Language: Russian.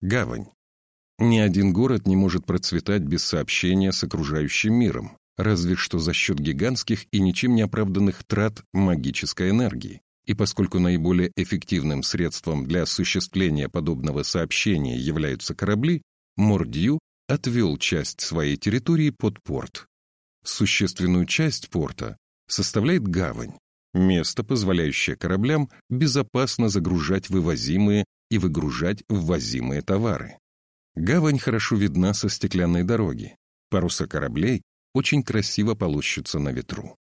Гавань. Ни один город не может процветать без сообщения с окружающим миром, разве что за счет гигантских и ничем не оправданных трат магической энергии. И поскольку наиболее эффективным средством для осуществления подобного сообщения являются корабли, Мордью отвел часть своей территории под порт. Существенную часть порта составляет гавань, место, позволяющее кораблям безопасно загружать вывозимые и выгружать ввозимые товары. Гавань хорошо видна со стеклянной дороги. Паруса кораблей очень красиво полощутся на ветру.